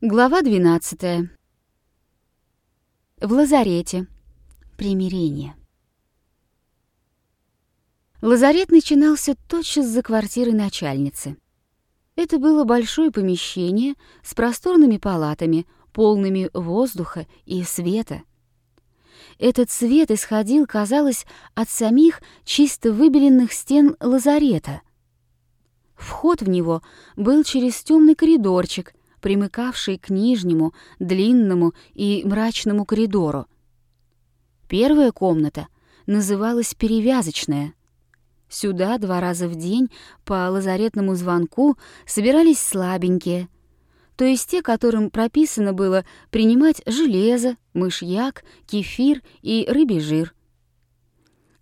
Глава 12. В лазарете. Примирение. Лазарет начинался тотчас за квартирой начальницы. Это было большое помещение с просторными палатами, полными воздуха и света. Этот свет исходил, казалось, от самих чисто выбеленных стен лазарета. Вход в него был через темный коридорчик, примыкавший к нижнему, длинному и мрачному коридору. Первая комната называлась «перевязочная». Сюда два раза в день по лазаретному звонку собирались слабенькие, то есть те, которым прописано было принимать железо, мышьяк, кефир и рыбий жир.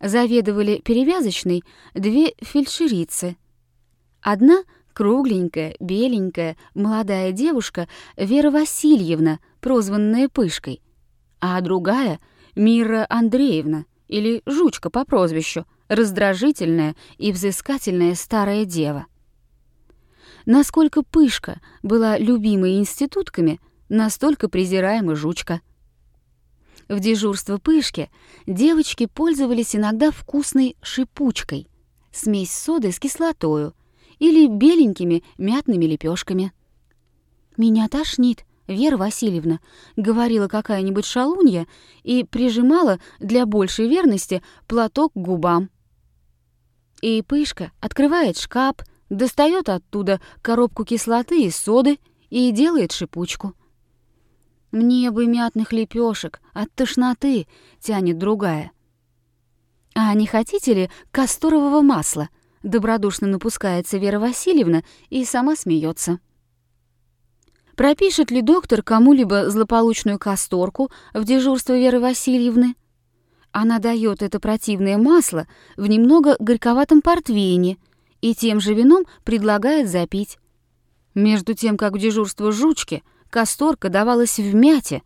Заведовали перевязочной две фельдшерицы. Одна Кругленькая, беленькая, молодая девушка Вера Васильевна, прозванная Пышкой, а другая — Мира Андреевна, или Жучка по прозвищу, раздражительная и взыскательная старая дева. Насколько Пышка была любимой институтками, настолько презираема Жучка. В дежурство Пышки девочки пользовались иногда вкусной шипучкой, смесь соды с кислотою — или беленькими мятными лепешками. «Меня тошнит, Вера Васильевна», — говорила какая-нибудь шалунья и прижимала для большей верности платок к губам. И Пышка открывает шкаф, достает оттуда коробку кислоты и соды и делает шипучку. «Мне бы мятных лепешек, от тошноты», — тянет другая. «А не хотите ли касторового масла?» Добродушно напускается Вера Васильевна и сама смеется. Пропишет ли доктор кому-либо злополучную касторку в дежурство Веры Васильевны? Она дает это противное масло в немного горьковатом портвейне и тем же вином предлагает запить. Между тем, как в дежурство жучки касторка давалась в мяте,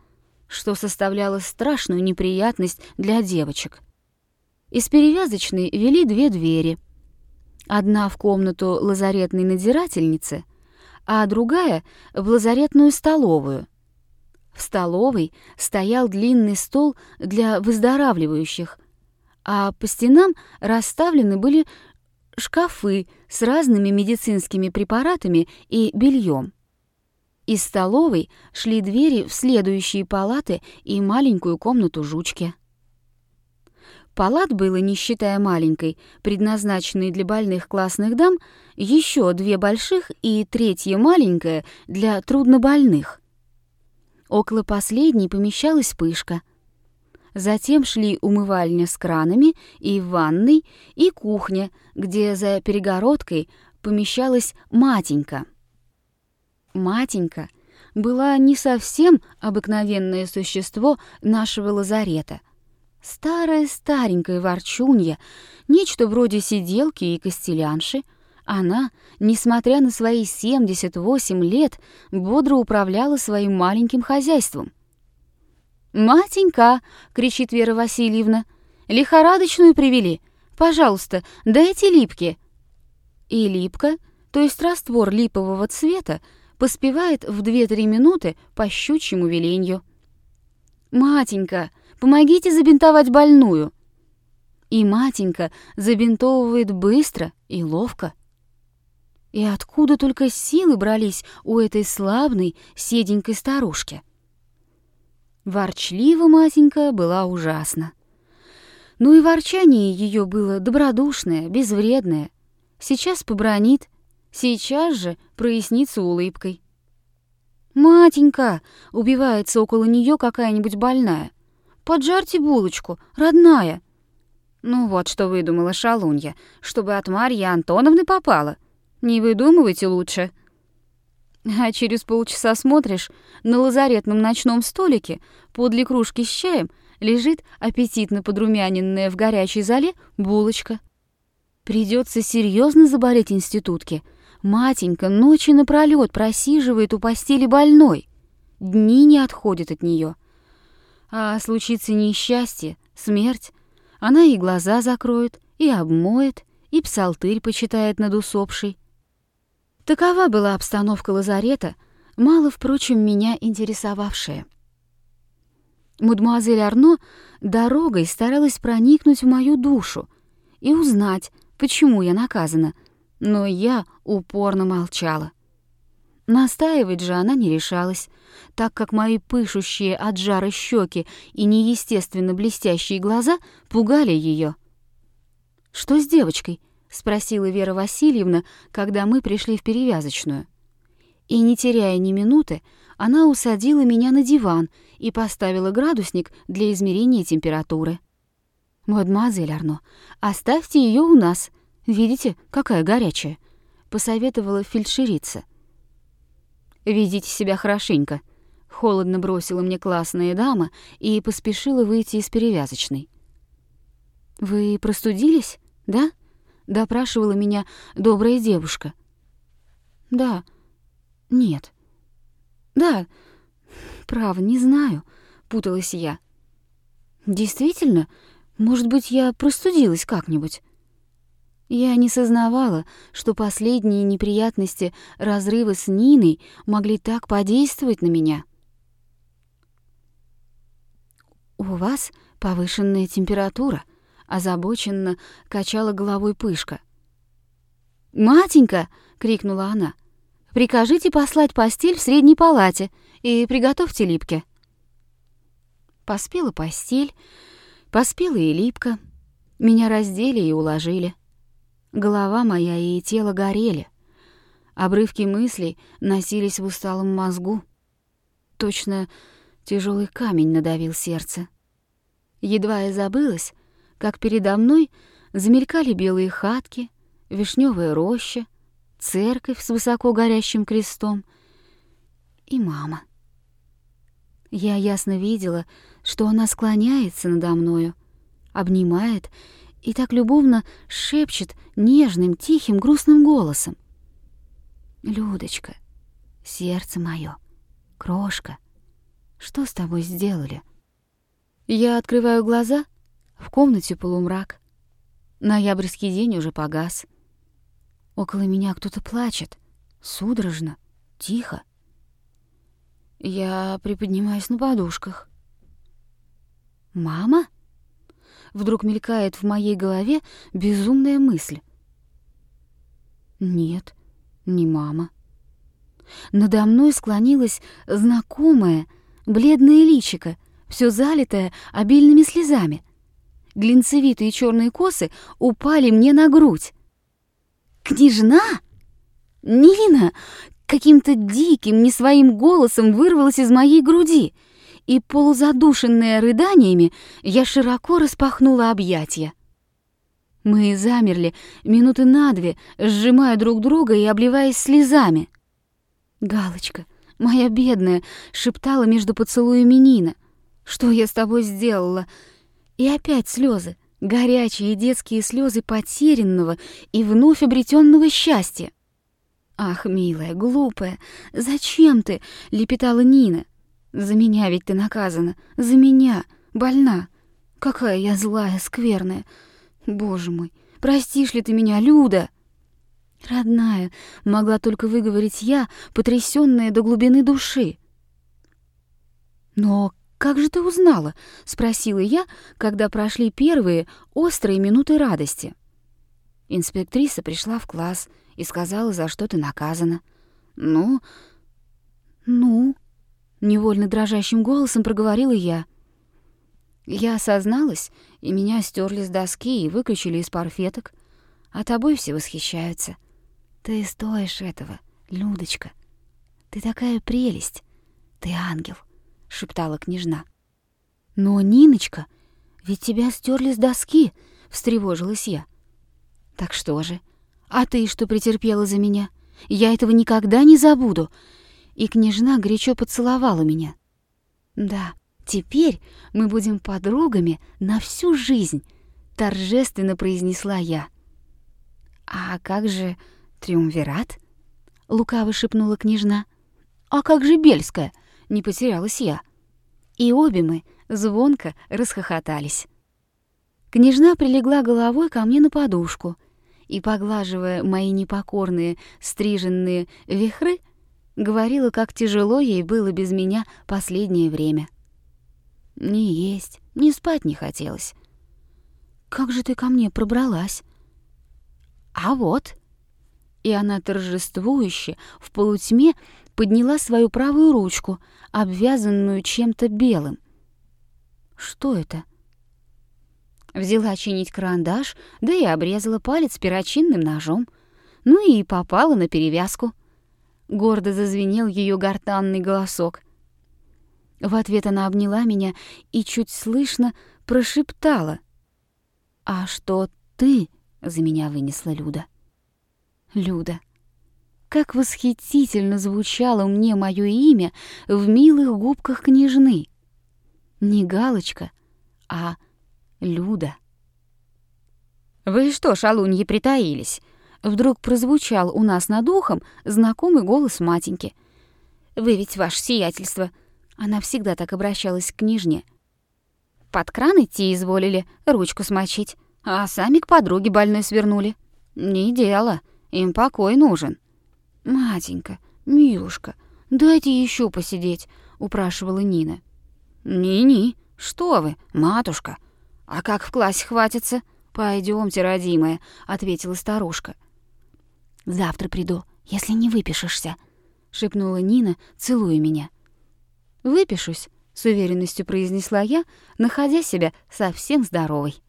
что составляло страшную неприятность для девочек. Из перевязочной вели две двери — Одна в комнату лазаретной надзирательницы, а другая — в лазаретную столовую. В столовой стоял длинный стол для выздоравливающих, а по стенам расставлены были шкафы с разными медицинскими препаратами и бельем. Из столовой шли двери в следующие палаты и маленькую комнату жучки. Палат было, не считая маленькой, предназначенной для больных классных дам, еще две больших и третья маленькая для труднобольных. Около последней помещалась пышка. Затем шли умывальня с кранами и ванной, и кухня, где за перегородкой помещалась матенька. Матенька была не совсем обыкновенное существо нашего лазарета — Старая старенькая ворчунья, нечто вроде сиделки и костелянши, она, несмотря на свои 78 лет, бодро управляла своим маленьким хозяйством. «Матенька!» — кричит Вера Васильевна. «Лихорадочную привели. Пожалуйста, дайте липки». И липка, то есть раствор липового цвета, поспевает в 2-3 минуты по щучьему веленью. «Матенька!» Помогите забинтовать больную!» И матенька забинтовывает быстро и ловко. И откуда только силы брались у этой славной, седенькой старушки? Ворчлива матенька была ужасна. Ну и ворчание ее было добродушное, безвредное. Сейчас побронит, сейчас же прояснится улыбкой. «Матенька!» — убивается около нее какая-нибудь больная — Поджарьте булочку, родная». Ну вот, что выдумала шалунья, чтобы от Марьи Антоновны попала. Не выдумывайте лучше. А через полчаса смотришь, на лазаретном ночном столике подле кружки с чаем лежит аппетитно подрумяненная в горячей зале булочка. Придется серьезно заболеть институтке. Матенька ночи напролёт просиживает у постели больной. Дни не отходят от нее. А случится несчастье, смерть, она и глаза закроет, и обмоет, и псалтырь почитает над усопшей. Такова была обстановка лазарета мало, впрочем, меня интересовавшее. Мадемуазель Арно дорогой старалась проникнуть в мою душу и узнать, почему я наказана, но я упорно молчала. Настаивать же она не решалась, так как мои пышущие от жара щеки и неестественно блестящие глаза пугали ее. «Что с девочкой?» — спросила Вера Васильевна, когда мы пришли в перевязочную. И, не теряя ни минуты, она усадила меня на диван и поставила градусник для измерения температуры. «Мадемуазель Арно, оставьте ее у нас. Видите, какая горячая?» — посоветовала фельдшерица. «Ведите себя хорошенько», — холодно бросила мне классная дама и поспешила выйти из перевязочной. «Вы простудились, да?» — допрашивала меня добрая девушка. «Да. Нет. Да. Право, не знаю», — путалась я. «Действительно? Может быть, я простудилась как-нибудь?» Я не сознавала, что последние неприятности разрыва с Ниной могли так подействовать на меня. «У вас повышенная температура», — озабоченно качала головой Пышка. «Матенька!» — крикнула она. «Прикажите послать постель в средней палате и приготовьте липки». Поспела постель, поспела и липка. Меня раздели и уложили. Голова моя и тело горели. Обрывки мыслей носились в усталом мозгу. Точно тяжелый камень надавил сердце. Едва я забылась, как передо мной замелькали белые хатки, вишневая роща, церковь с высоко горящим крестом и мама. Я ясно видела, что она склоняется надо мною, обнимает и так любовно шепчет нежным, тихим, грустным голосом. «Людочка, сердце мое, крошка, что с тобой сделали?» Я открываю глаза, в комнате полумрак. Ноябрьский день уже погас. Около меня кто-то плачет, судорожно, тихо. Я приподнимаюсь на подушках. «Мама?» Вдруг мелькает в моей голове безумная мысль. Нет, не мама. Надо мной склонилась знакомая, бледное личико, все залитое обильными слезами. Глинцевитые черные косы упали мне на грудь. «Княжна? Нина!» Каким-то диким, не своим голосом вырвалась из моей груди — и, полузадушенная рыданиями, я широко распахнула объятия. Мы замерли минуты на две, сжимая друг друга и обливаясь слезами. «Галочка, моя бедная!» — шептала между поцелуями Нина. «Что я с тобой сделала?» И опять слезы, горячие детские слезы потерянного и вновь обретенного счастья. «Ах, милая, глупая, зачем ты?» — лепетала Нина. За меня ведь ты наказана. За меня. Больна. Какая я злая, скверная. Боже мой, простишь ли ты меня, Люда? Родная, могла только выговорить я, потрясённая до глубины души. Но как же ты узнала? спросила я, когда прошли первые острые минуты радости. Инспектриса пришла в класс и сказала, за что ты наказана. Ну, ну, Невольно дрожащим голосом проговорила я. Я осозналась, и меня стерли с доски и выключили из парфеток. А тобой все восхищаются. Ты стоишь этого, Людочка. Ты такая прелесть. Ты ангел, шептала княжна. Но, Ниночка, ведь тебя стерли с доски, встревожилась я. Так что же? А ты что претерпела за меня? Я этого никогда не забуду и княжна горячо поцеловала меня. «Да, теперь мы будем подругами на всю жизнь», — торжественно произнесла я. «А как же триумвират?» — лукаво шепнула княжна. «А как же Бельская?» — не потерялась я. И обе мы звонко расхохотались. Княжна прилегла головой ко мне на подушку и, поглаживая мои непокорные стриженные вихры, Говорила, как тяжело ей было без меня последнее время. Ни есть, ни спать не хотелось. «Как же ты ко мне пробралась?» «А вот...» И она торжествующе в полутьме подняла свою правую ручку, обвязанную чем-то белым. «Что это?» Взяла чинить карандаш, да и обрезала палец перочинным ножом. Ну и попала на перевязку. Гордо зазвенел ее гортанный голосок. В ответ она обняла меня и чуть слышно прошептала. «А что ты за меня вынесла, Люда?» «Люда». Как восхитительно звучало мне мое имя в милых губках княжны. Не галочка, а Люда. «Вы что, шалуньи, притаились?» Вдруг прозвучал у нас над ухом знакомый голос матеньки. «Вы ведь ваше сиятельство!» Она всегда так обращалась к княжне. «Под кран идти изволили, ручку смочить, а сами к подруге больной свернули. Не дело, им покой нужен». «Матенька, милушка, дайте еще посидеть», — упрашивала Нина. «Ни-ни, что вы, матушка!» «А как в классе хватится?» «Пойдёмте, родимая», — ответила старушка. «Завтра приду, если не выпишешься», — шепнула Нина, целуя меня. «Выпишусь», — с уверенностью произнесла я, находя себя совсем здоровой.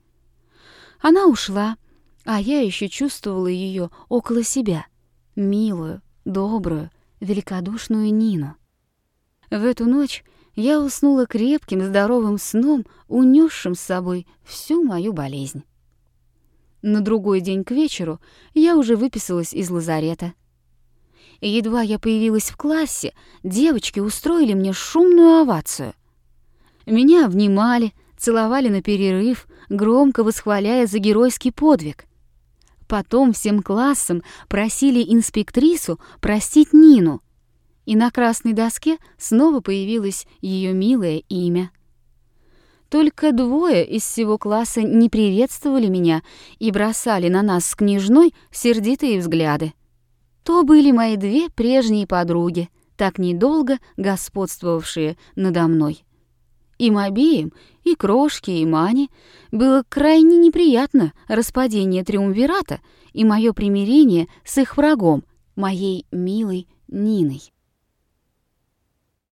Она ушла, а я еще чувствовала ее около себя, милую, добрую, великодушную Нину. В эту ночь я уснула крепким, здоровым сном, унесшим с собой всю мою болезнь. На другой день к вечеру я уже выписалась из лазарета. Едва я появилась в классе, девочки устроили мне шумную овацию. Меня обнимали, целовали на перерыв, громко восхваляя за геройский подвиг. Потом всем классом просили инспектрису простить Нину — и на красной доске снова появилось ее милое имя. Только двое из всего класса не приветствовали меня и бросали на нас с княжной сердитые взгляды. То были мои две прежние подруги, так недолго господствовавшие надо мной. Им обеим, и Крошке, и Мане, было крайне неприятно распадение Триумвирата и мое примирение с их врагом, моей милой Ниной.